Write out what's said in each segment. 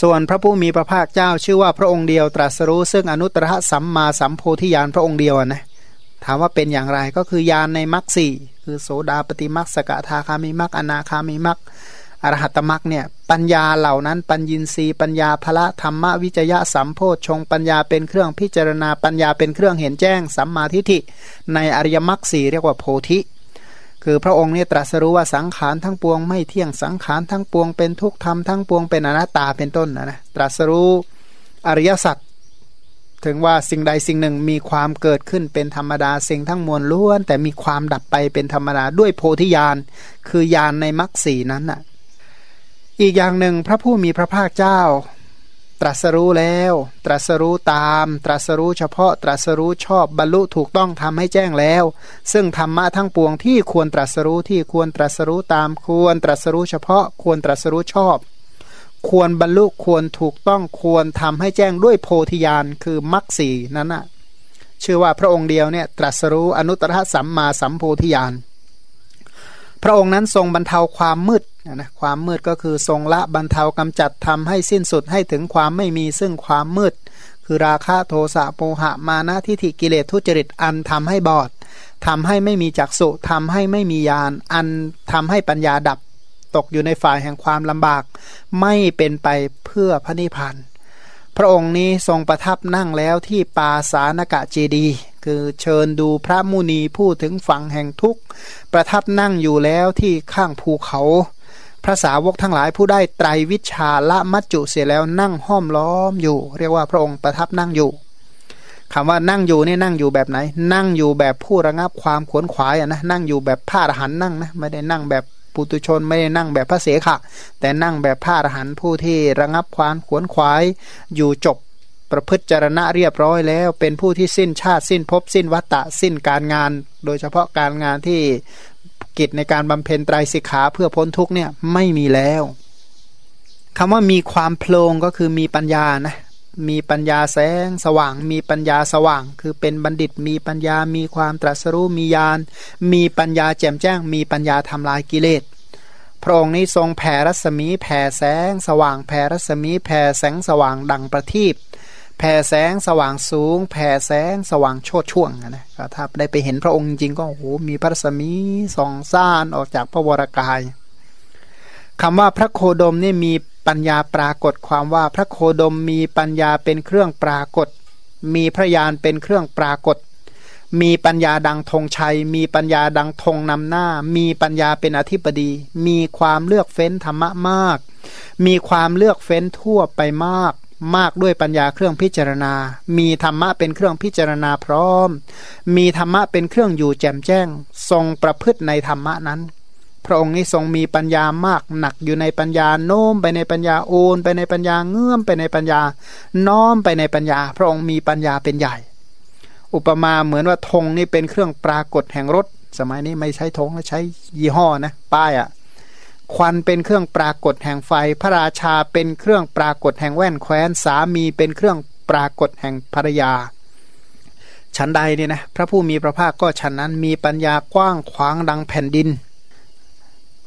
ส่วนพระผู้มีพระภาคเจ้าชื่อว่าพระองค์เดียวตรัสรู้ซึ่งอนุตตรสัมมาสัมโพธิญาณพระองค์เดียวนะถามว่าเป็นอย่างไรก็คือญาณในมรรคสี่คือโสดาปฏิมรรคสกทาคามิมรรคอนาคามิมรรคอรหัตมรรคเนี่ยปัญญาเหล่านั้น ปัญญินรีปัญญาพละธรรมวิจยะสัมโพชงปัญญาเป็นเครื่องพิจารณาปัญญาเป็นเครื่องเห็นแจ้ง สัมมาทิฏฐิในอริยมรรคสี่เรียกว่าโพธิ คือพระองค์เนี่ยตรัสรู้ว่าสังขารทั้งปวงไม่เที่ยงสังขารทั้งปวงเป็นทุกธรรมทั้งปวงเป็นอนัตตาเป็นต้นนะนะตรัสรู้อริยสัจถึงว่าสิ่งใดสิ่งหนึ่งมีความเกิดขึ้นเป็นธรรมดาสิ่งทั้งมวลล้วน แต่มีความดับไปเป็นธรรมดาด้วยโพธิญาณคือญาณในมรรคสีนั้นน่ะอีกอย่างหนึ่งพระผู้มีพระภาคเจ้า ตรัสรู้แล้ว ตรัสรู้ตาม ตรัสรู้เฉพาะ ตรัสรู้ชอบ บรรลุถูกต้องทำให้แจ้งแล้ว ซึ่งธรรมะทั้งปวงที่ควรตรัสรู้ที่ควรตรัสรู้ตาม ควรตรัสรู้เฉพาะ ควรตรัสรู้ชอบ ควรบรรลุควรถูกต้องควรทำให้แจ้งด้วยโพธิญาณคือมรรคสีนั้นน่ะชื่อว่าพระองค์เดียวเนี่ยตรัสรู้อนุตตรสัมมาสัมโพธิญาณพระองค์นั้นทรงบรรเทาความมืด นะความมืดก็คือทรงละบรรเทากำจัดทำให้สิ้นสุดให้ถึงความไม่มีซึ่งความมืด คือราคะโทสะโมหะมานะทิฏฐิกิเลสทุจริตอันทำให้บอดทำให้ไม่มีจักษุทำให้ไม่มียานอันทำให้ปัญญาดับตกอยู่ในฝ่ายแห่งความลำบาก ไม่เป็นไปเพื่อพระนิพพานพระองค์นี้ทรงประทับนั่งแล้วที่ปาสานกะเจดี คือเชิญดูพระมุนีพูดถึงฝั่งแห่งทุกข์ ประทับนั่งอยู่แล้วที่ข้างภูเขา พระสาวกทั้งหลายผู้ได้ไตรวิชาละมัจจุเสียแล้วนั่งห้อมล้อมอยู่ เรียกว่าพระองค์ประทับนั่งอยู่คำว่านั่งอยู่นี่นั่งอยู่แบบไหน นั่งอยู่แบบผู้ระงับความขวนขวายนะนั่งอยู่แบบผ้าหันนั่งนะไม่ได้นั่งแบบปุตุชนไม่ได้นั่งแบบพระเสขะ แต่นั่งแบบผ้าหันผู้ที่ระงับความขวนขวาย อยู่จบประพฤติจารณะเรียบร้อยแล้ว เป็นผู้ที่สิ้นชาติสิ้นภพสิ้นวัตตะสิ้นการงาน โดยเฉพาะการงานที่ กิจในการบำเพ็ญไตรสิกขาเพื่อพ้นทุกเนี่ยไม่มีแล้วคำว่ามีความโพลงก็คือมีปัญญานะมีปัญญาแสงสว่าง มีปัญญาสว่าง คือเป็นบัณฑิต มีปัญญา มีความตรัสรู้ มีญาณ มีปัญญาแจ่มแจ้ง มีปัญญาทำลายกิเลส พระองค์นี้ทรงแผ่รัศมีแผ่แสงสว่าง แผ่รัศมีแผ่แสงสว่างดังประทีป แผ่แสงสว่างสูง แผ่แสงสว่างโชดช่วงนะถ้าได้ไปเห็นพระองค์จริงก็โอ้โหมีพระสมีสองซ่านออกจากพระวรากายคำว่าพระโคดมนี่มีปัญญาปรากฏความว่าพระโคดมมีปัญญาเป็นเครื่องปรากฏ มีพระยานเป็นเครื่องปรากฏ มีปัญญาดังธงชัย มีปัญญาดังธงนำหน้า มีปัญญาเป็นอธิปดี มีความเลือกเฟ้นธรรมะมาก มีความเลือกเฟ้นทั่วไปมาก มากด้วยปัญญาเครื่องพิจารณา มีธรรมะเป็นเครื่องพิจารณาพร้อม มีธรรมะเป็นเครื่องอยู่แจ่มแจ้ง ทรงประพฤติในธรรมะนั้น พระองค์นี้ทรงมีปัญญามากหนักอยู่ในปัญญาโน้มไปในปัญญาโอนไปในปัญญาเงื่อมไปในปัญญา น้อมไปในปัญญา พระองค์มีปัญญาเป็นใหญ่ อุปมาเหมือนว่าธงนี่เป็นเครื่องปรากฏแห่งรถ สมัยนี้ไม่ใช้ธงแล้วใช้ยี่ห้อนะป้ายอะ ควันเป็นเครื่องปรากฏแห่งไฟ พระราชาเป็นเครื่องปรากฏแห่งแว่นแคว้น สามีเป็นเครื่องปรากฏแห่งภรรยาฉันใดเนี่ยนะพระผู้มีพระภาคก็ฉันนั้นมีปัญญากว้างขวางดังแผ่นดิน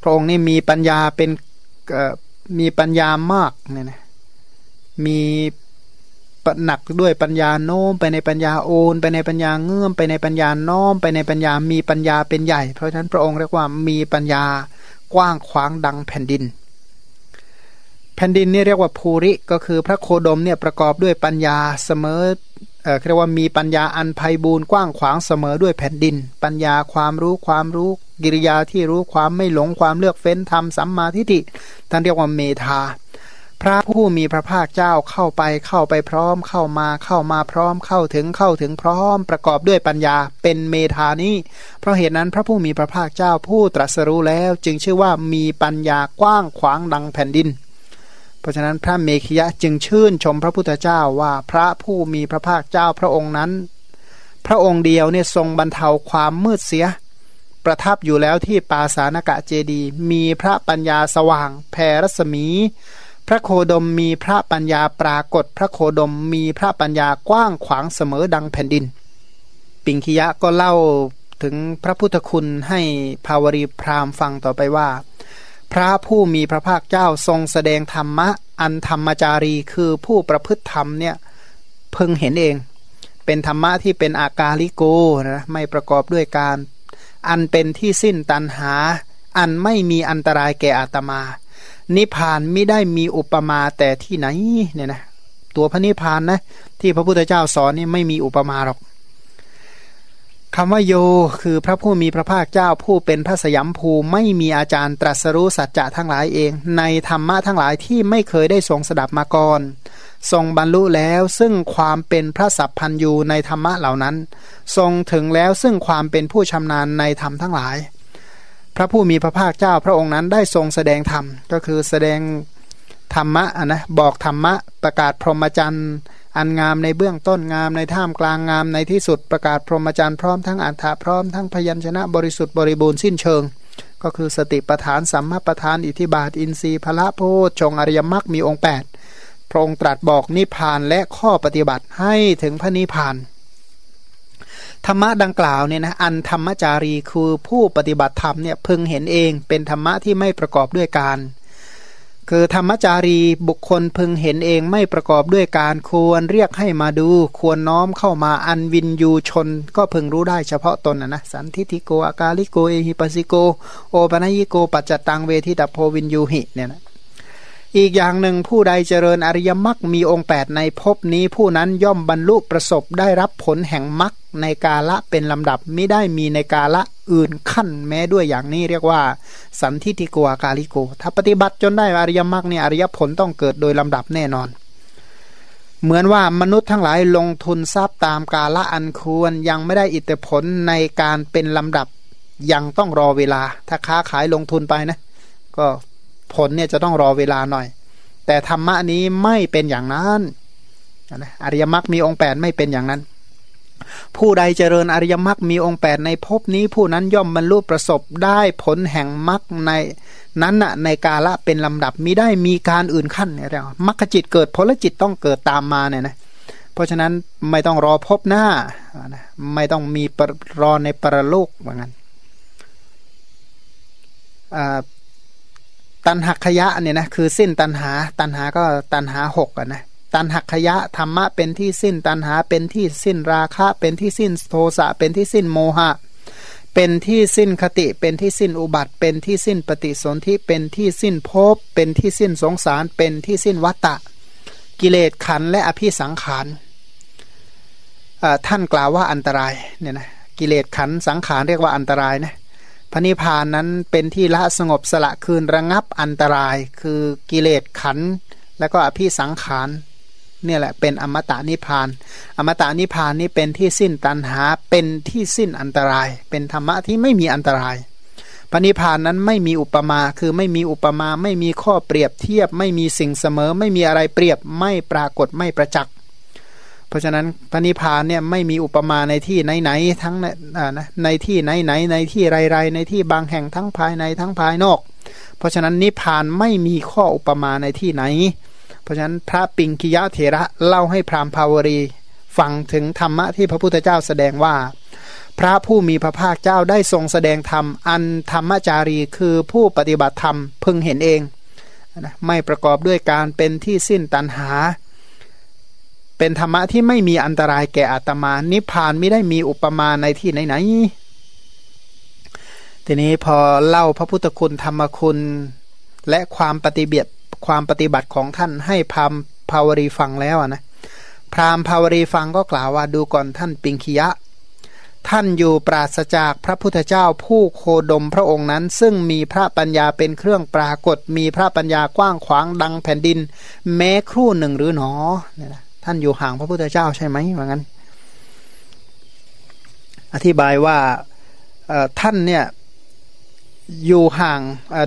พระองค์นี่มีปัญญาเป็นมีปัญญามากเนี่ยนะมีหนักด้วยปัญญาโน้มไปในปัญญาโอนไปในปัญญาเงื่อมไปในปัญญาน้อมไปในปัญญามีปัญญาเป็นใหญ่ เพราะฉะนั้นพระองค์เรียกว่ามีปัญญา กว้างขวางดังแผ่นดิน แผ่นดินนี่เรียกว่าภูริก็คือพระโคดมเนี่ยประกอบด้วยปัญญาเสมอเอ่อเรียกว่ามีปัญญาอันไพบูรณ์กว้างขวางเสมอด้วยแผ่นดิน ปัญญาความรู้ความรู้กิริยาที่รู้ความไม่หลงความเลือกเฟ้นธรรมสัมมาทิฏฐิท่านเรียกว่าเมธา พระผู้มีพระภาคเจ้าเข้าไปเข้าไปพร้อม เข้ามาเข้ามาพร้อม เข้าถึงเข้าถึงพร้อม ประกอบด้วยปัญญาเป็นเมธานี้ เพราะเหตุนั้นพระผู้มีพระภาคเจ้าผู้ตรัสรู้แล้วจึงชื่อว่ามีปัญญากว้างขวางดังแผ่นดิน เพราะฉะนั้นพระเมขยะจึงชื่นชมพระพุทธเจ้าว่าพระผู้มีพระภาคเจ้าพระองค์นั้น พระองค์เดียวเนี่ยทรงบรรเทาความมืดเสียประทับอยู่แล้วที่ปาสานกะเจดี มีพระปัญญาสว่างแผ่รัศมี พระโคดมมีพระปัญญาปรากฏ พระโคดมมีพระปัญญากว้างขวางเสมอดังแผ่นดิน ปิงคิยะก็เล่าถึงพระพุทธคุณให้ภาวรีพราหมณ์ฟังต่อไปว่า พระผู้มีพระภาคเจ้าทรงแสดงธรรมะอันธรรมจารีคือผู้ประพฤติธรรมเนี่ยพึงเห็นเอง เป็นธรรมะที่เป็นอากาลิโกนะไม่ประกอบด้วยการ อันเป็นที่สิ้นตันหา อันไม่มีอันตรายแก่อาตมา นิพพานไม่ได้มีอุปมาแต่ที่ไหนเนี่ยนะตัวพระนิพพานนะที่พระพุทธเจ้าสอนนี่ไม่มีอุปมาหรอกคำว่าโยคือพระผู้มีพระภาคเจ้าผู้เป็นพระสยามภูไม่มีอาจารย์ตรัสรู้สัจจะทั้งหลายเอง ในธรรมะทั้งหลายที่ไม่เคยได้ทรงสดับมาก่อนทรงบรรลุแล้วซึ่งความเป็นพระสัพพันยูในธรรมะเหล่านั้น ทรงถึงแล้วซึ่งความเป็นผู้ชำนาญในธรรมทั้งหลาย พระผู้มีพระภาคเจ้าพระองค์นั้นได้ทรงแสดงธรรม ก็คือแสดงธรรมะนะบอกธรรมะประกาศพรหมจรรย์อันงามในเบื้องต้นงามในท่ามกลางงามในที่สุดประกาศพรหมจรรย์พร้อมทั้งอัฏฐะพร้อมทั้งพยัญชนะบริสุทธิ์บริบูรณ์สิ้นเชิง ก็คือสติปทานสัมมาปทานอิทิบาทอินทรีย์พละโพชงอริยมรรคมีองค์ 8 พระองค์ตรัสบอกนิพพานและข้อปฏิบัติให้ถึงพระนิพพาน ธรรมะดังกล่าวเนี่ยนะอันธรรมจารีคือผู้ปฏิบัติธรรมเนี่ยพึงเห็นเองเป็นธรรมะที่ไม่ประกอบด้วยการ คือธรรมจารีบุคคลพึงเห็นเองไม่ประกอบด้วยการควรเรียกให้มาดู ควรน้อมเข้ามาอันวินยูชน ก็พึงรู้ได้เฉพาะตนนะนะสันทิฏฐิโกอะกาลิโกเอหิปัสสิโก โอปะนะยิโกปัจจัตตังเวทิตัพโพวิญญูหิเนี่ยนะ อีกอย่างหนึ่งผู้ใดเจริญอริยมรรคมีองค์ 8 ในภพนี้ผู้นั้นย่อมบรรลุประสบได้รับผลแห่งมรรคในกาละเป็นลำดับไม่ได้มีในกาละอื่นขั้นแม้ด้วยอย่างนี้เรียกว่า สันทิฏฐิโก อะกาลิโก ถ้าปฏิบัติจนได้อริยมรรคเนี่ยอริยผลต้องเกิดโดยลำดับแน่นอน เหมือนว่ามนุษย์ทั้งหลายลงทุนทรัพย์ตามกาละอันควรยังไม่ได้อิทธิผลในการเป็นลำดับยังต้องรอเวลา ถ้าค้าขายลงทุนไปนะ ก็ ผลเนี่ยจะต้องรอเวลาหน่อย แต่ธรรมะนี้ไม่เป็นอย่างนั้นอริยมรรคมีองค์แปดไม่เป็นอย่างนั้น ผู้ใดเจริญอริยมรรคมีองค์แปดในภพนี้ ผู้นั้นย่อมบรรลุประสบได้ผลแห่งมรรคในนั้นน่ะในกาละเป็นลำดับมิได้มีการอื่นขั้นเนี่ยเรียกมรรคจิตเกิดผลจิตต้องเกิดตามมาเนี่ยนะเพราะฉะนั้นไม่ต้องรอพบหน้าไม่ต้องมีรอในปรโลกเหมือนกัน ตันหักขยะเนี่ยนะคือสิ้นตันหา ตันหาก็ตันหาหกอะนะตันหักขยะธรรมะเป็นที่สิ้น ตันหาเป็นที่สิ้นราคะ เป็นที่สิ้นโทสะเป็นที่สิ้นโมหะ เป็นที่สิ้นคติเป็นที่สิ้นอุบัติ เป็นที่สิ้นปฏิสนธิเป็นที่สิ้นภพเป็นที่สิ้นสงสาร เป็นที่สิ้นวัตตะ กิเลสขันและอภิสังขารท่านกล่าวว่าอันตรายเนี่ยนะกิเลสขันสังขารเรียกว่าอันตรายนะ พระนิพพานนั้นเป็นที่ละสงบสละคืนระงับอันตราย คือกิเลสขัน แล้วก็อภิสังขารเนี่ยแหละเป็นอมตะนิพาน อมตะนิพานนี้เป็นที่สิ้นตันหาเป็นที่สิ้นอันตราย เป็นธรรมะที่ไม่มีอันตรายพระนิพานนั้นไม่มีอุปมาคือไม่มีอุปมาไม่มีข้อเปรียบเทียบ ไม่มีสิ่งเสมอ ไม่มีอะไรเปรียบไม่ปรากฏไม่ประจักษ์ เพราะฉะนั้นพระนิพพานเนี่ยไม่มีอุปมาในที่ไหนๆทั้งในในที่ไหนๆในที่ไรๆในที่บางแห่งทั้งภายในทั้งภายนอก เพราะฉะนั้นนิพานไม่มีข้ออุปมาในที่ไหน เพราะฉะนั้นพระปิงคิยะเถระเล่าให้พราหมณ์ภาวรีฟังถึงธรรมะที่พระพุทธเจ้าแสดงว่า พระผู้มีพระภาคเจ้าได้ทรงแสดงธรรมอันธรรมจารีคือผู้ปฏิบัติธรรมพึงเห็นเองนะไม่ประกอบด้วยการเป็นที่สิ้นตันหา เป็นธรรมะที่ไม่มีอันตรายแก่อัตมา นิพพานไม่ได้มีอุปมาในที่ไหนๆทีนี้พอเล่าพระพุทธคุณธรรมคุณ และความปฏิเบียดความปฏิบัติของท่านให้พามภาวรีฟังแล้วนะพราหมณ์ภาวรีฟังก็กล่าวว่าดูก่อนท่านปิงคียะ ท่านอยู่ปราศจากพระพุทธเจ้าผู้โคดมพระองค์นั้น ซึ่งมีพระปัญญาเป็นเครื่องปรากฏ มีพระปัญญากว้างขวางดังแผ่นดิน แม้ครู่หนึ่งหรือหนอเนี่ยนะ ท่านอยู่ห่างพระพุทธเจ้าใช่ไหมว่างั้น อธิบายว่าท่านเนี่ยอยู่ห่าง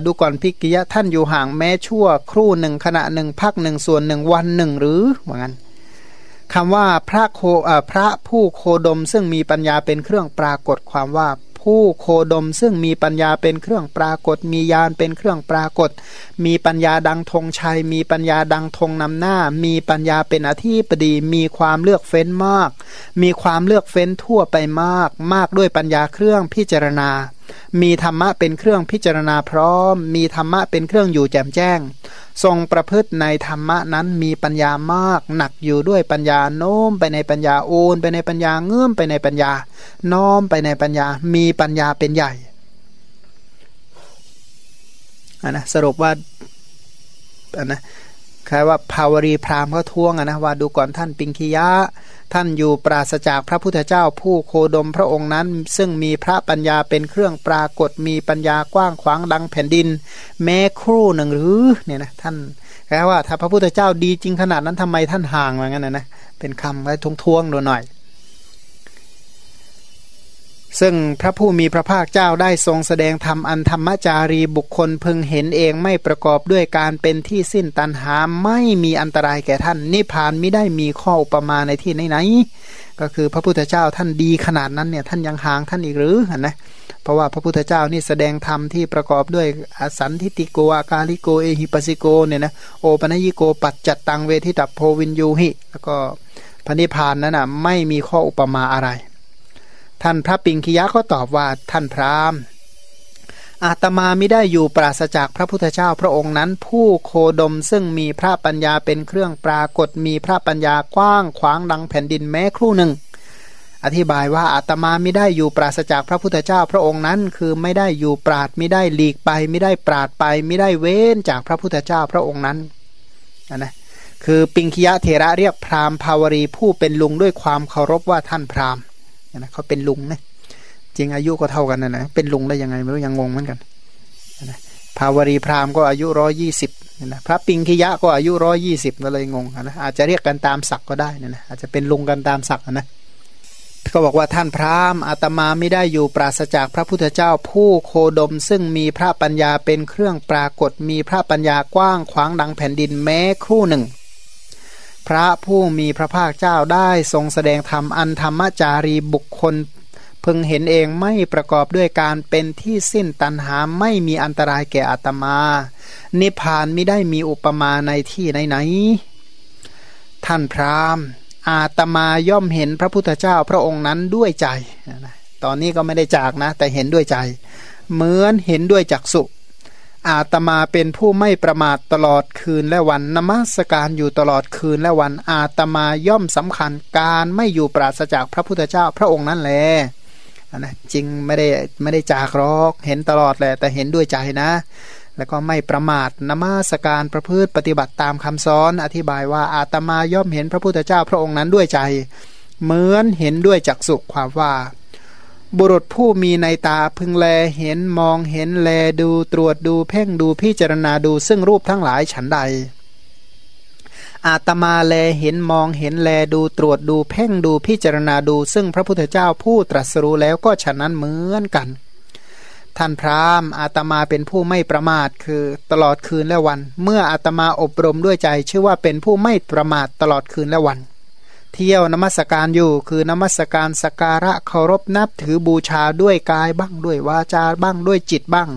ดูก่อนพิกิยะท่านอยู่ห่างแม้ชั่วครู่หนึ่งขณะหนึ่งพักหนึ่งส่วนหนึ่งวันหนึ่งหรือเหมือนกันคำว่าพระโคพระผู้โคดมซึ่งมีปัญญาเป็นเครื่องปรากฏความว่า ผู้โคดม ซึ่งมีปัญญาเป็นเครื่องปรากฏ มียานเป็นเครื่องปรากฏ มีปัญญาดังธงชัย มีปัญญาดังธงนำหน้า มีปัญญาเป็นอธิปดี มีความเลือกเฟ้นมาก มีความเลือกเฟ้นทั่วไปมาก มากด้วยปัญญาเครื่องพิจารณา มีธรรมะเป็นเครื่องพิจารณาพร้อม มีธรรมะเป็นเครื่องอยู่แจ่มแจ้ง ทรงประพฤติในธรรมะนั้นมีปัญญามาก หนักอยู่ด้วยปัญญาโน้มไปในปัญญาโอนไปในปัญญาเงื่อมไปในปัญญาน้อมไปในปัญญา มีปัญญาเป็นใหญ่อันนะสรุปว่าอันนะคล้ายว่าภาวรีพราหมณ์เขาท้วงนะว่าดูก่อนท่านปิงคียะ ท่านอยู่ปราศจากพระพุทธเจ้าผู้โคดมพระองค์นั้น ซึ่งมีพระปัญญาเป็นเครื่องปรากฏมีปัญญากว้างขวางดังแผ่นดิน แม้ครู่หนึ่งหรือเนี่ยนะท่านแปลว่าถ้าพระพุทธเจ้าดีจริงขนาดนั้นทำไมท่านห่างอย่างนั้นนะนะเป็นคำไว้ทวงๆดูหน่อย ซึ่งพระผู้มีพระภาคเจ้าได้ทรงแสดงธรรมอันธรรมจารีบุคคลพึงเห็นเองไม่ประกอบด้วยการเป็นที่สิ้นตันหาไม่มีอันตรายแก่ท่าน นิพพานไม่ได้มีข้ออุปมาในที่ไหนๆก็คือพระพุทธเจ้าท่านดีขนาดนั้นเนี่ยท่านยังห่างท่านอีกหรือนะเพราะว่าพระพุทธเจ้านี่แสดงธรรมที่ประกอบด้วยอสันทิติโกอาการิโกเอหิปัสิโกเนี่ยนะโอปัญิโกปัจจัตตังเวทิตัพโพวินยูหิ แล้วก็พระนิพพานนั้นอะไม่มีข้ออุปมาอะไร ท่านพระปิงคิยะก็ตอบว่าท่านพราหมณ์อาตมาไม่ได้อยู่ปราศจากพระพุทธเจ้าพระองค์นั้น ผู้โคดมซึ่งมีพระปัญญาเป็นเครื่องปรากฏมีพระปัญญากว้างขวางดังแผ่นดินแม้ครู่หนึ่ง อธิบายว่าอาตมาไม่ได้อยู่ปราศจากพระพุทธเจ้าพระองค์นั้น คือไม่ได้อยู่ปราดไม่ได้หลีกไป ไม่ได้ปราดไป ไม่ได้เว้นจากพระพุทธเจ้าพระองค์นั้นนะคือปิงคิยะเทระเรียกพราหมณ์ภาวรีผู้เป็นลุงด้วยความเคารพว่าท่านพราหมณ์ นะเขาเป็นลุงนะจริงอายุก็เท่ากันนะนะเป็นลุงได้ยังไงไม่รู้ยังงงเหมือนกันนะภาวรีพราหมณ์ก็อายุร้อยี่สิบนะพระปิงคิยะก็อายุร้อยี่สิบก็เลยงงนะอาจจะเรียกกันตามศักก์ก็ได้นะนะอาจจะเป็นลุงกันตามศักก์นะก็บอกว่าท่านพราหมณ์อาตมาไม่ได้อยู่ปราศจากพระพุทธเจ้าผู้โคดม ซึ่งมีพระปัญญาเป็นเครื่องปรากฏมีพระปัญญากว้างขวางดังแผ่นดินแม้ครู่หนึ่ง พระผู้มีพระภาคเจ้าได้ทรงแสดงธรรมอันธรรมจารีบุคคลพึงเห็นเองไม่ประกอบด้วยการเป็นที่สิ้นตันหาไม่มีอันตรายแก่อัตมา นิพพานไม่ได้มีอุปมาในที่ไหนๆท่านพราหมณ์ อาตมาย่อมเห็นพระพุทธเจ้าพระองค์นั้นด้วยใจ ตอนนี้ก็ไม่ได้จากนะ แต่เห็นด้วยใจ เหมือนเห็นด้วยจักสุ อาตมาเป็นผู้ไม่ประมาทตลอดคืนและวันนมัสการอยู่ตลอดคืนและวันอาตมาย่อมสำคัญการไม่อยู่ปราศจากพระพุทธเจ้าพระองค์นั้นแหละนะจริงไม่ได้ไม่ได้จากรอกเห็นตลอดแหละแต่เห็นด้วยใจนะ แล้วก็ไม่ประมาทนมัสการประพฤติปฏิบัติตามคำสอนอธิบายว่าอาตมาย่อมเห็นพระพุทธเจ้าพระองค์นั้นด้วยใจ เหมือนเห็นด้วยจักสุความว่า บุรุษผู้มีในตาพึงแลเห็นมองเห็นแลดูตรวจดูเพ่งดูพิจารณาดูซึ่งรูปทั้งหลายฉันใด อาตมาแลเห็นมองเห็นแลดูตรวจดูเพ่งดูพิจารณาดู ซึ่งพระพุทธเจ้าผู้ตรัสรู้แล้วก็ฉะนั้นเหมือนกัน ท่านพราหมณ์อาตมาเป็นผู้ไม่ประมาทคือตลอดคืนและวัน เมื่ออาตมาอบรมด้วยใจชื่อว่าเป็นผู้ไม่ประมาทตลอดคืนและวัน เที่ยวนมัสการอยู่ คือนมัสการสการะเคารพนับถือบูชาด้วยกายบ้างด้วยวาจาบ้างด้วยจิตบ้าง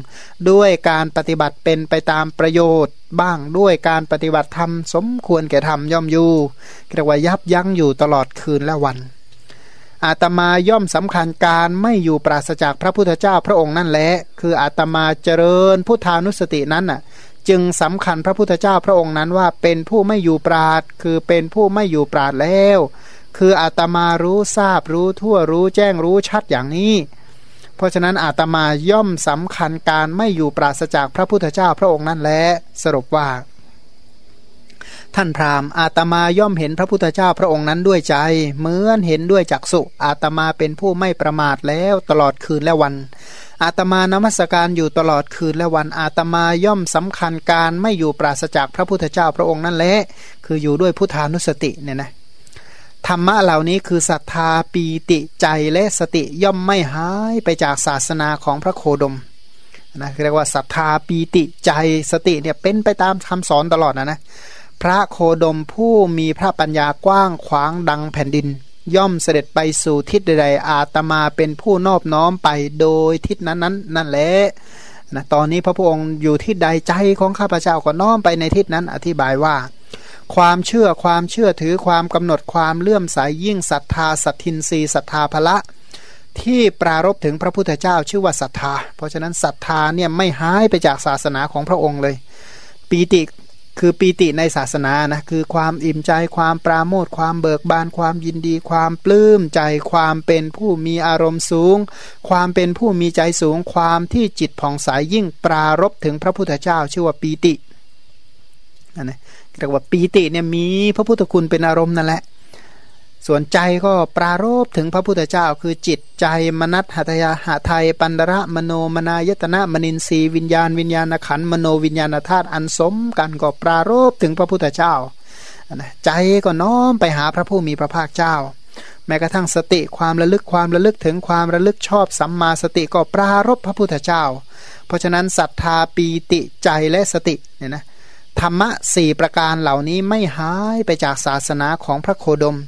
ด้วยการปฏิบัติเป็นไปตามประโยชน์บ้างด้วยการปฏิบัติธรรมสมควรแก่ธรรมย่อมอยู่เรียกว่ายับยั้งอยู่ตลอดคืนและวัน อาตมาย่อมสำคัญการไม่อยู่ปราศจากพระพุทธเจ้าพระองค์นั่นแหละคืออาตมาเจริญพุทธานุสตินั้นน่ะ จึงสำคัญพระพุทธเจ้าพระองค์นั้นว่าเป็นผู้ไม่อยู่ปราดคือเป็นผู้ไม่อยู่ปราดแล้ว คืออาตมารู้ทราบรู้ทั่วรู้แจ้งรู้ชัดอย่างนี้ เพราะฉะนั้นอาตมาย่อมสำคัญการไม่อยู่ปราศจากพระพุทธเจ้าพระองค์นั้นและสรุปว่า ท่านพราหมณ์อาตมาย่อมเห็นพระพุทธเจ้าพระองค์นั้นด้วยใจ เหมือนเห็นด้วยจักสุอาตมาเป็นผู้ไม่ประมาทแล้วตลอดคืนและวัน อาตมานมัสการอยู่ตลอดคืนและวันอาตมาย่อมสำคัญการไม่อยู่ปราศจากพระพุทธเจ้าพระองค์นั่นแหละคืออยู่ด้วยพุทธานุสติเนี่ยนะธรรมะเหล่านี้คือศรัทธาปีติใจและสติย่อมไม่หายไปจากศาสนาของพระโคดมนะเรียกว่าศรัทธาปีติใจสติเนี่ยเป็นไปตามคำสอนตลอดนะนะ พระโคดมผู้มีพระปัญญากว้างขวางดังแผ่นดิน ย่อมเสด็จไปสู่ทิศใดๆอาตมาเป็นผู้นอบน้อมไปโดยทิศนั้นนั้นนั่นแหละนะตอนนี้พระพุทธองค์อยู่ที่ใดใจของข้าพเจ้าก็น้อมไปในทิศนั้นอธิบายว่า ความเชื่อความเชื่อถือความกำหนดความเลื่อมใสยยิ่งศรัทธาสัตทินรีศรัทธาภละที่ปรารบถึงพระพุทธเจ้าชื่อว่าศรัทธา เพราะฉะนั้นศรัทธาเนี่ยไม่หายไปจากศาสนาของพระองค์เลย ปีติ คือปีติในศาสนานะคือความอิ่มใจความปราโมทความเบิกบานความยินดี ความปลื้มใจความเป็นผู้มีอารมณ์สูง ความเป็นผู้มีใจสูง ความที่จิตผ่องใสยยิ่งปรารบถึงพระพุทธเจ้าชื่อว่าปีตินะเรียกว่าปีติเนี่ยมีพระพุทธคุณเป็นอารมณ์นั่นแหละ ส่วนใจก็ปรารบถึงพระพุทธเจ้า คือจิตใจมนัตหัตยาหาไทยปันระมโนมนายตนะมนินทรีวิญญาณวิญญาณขันมโนวิญญาณธาตุอันสมกันก็ปรารบถึงพระพุทธเจ้าใจก็น้อมไปหาพระผู้มีพระภาคเจ้า แม้กระทั่งสติความระลึกความระลึกถึงความระลึกชอบสัมมาสติก็ปรารบพระพุทธเจ้า เพราะฉะนั้นศรัทธาปีติใจและสติเนี่ยนะธรรมะสี่ประการเหล่านี้ไม่หายไปจากศาสนาของพระโคดม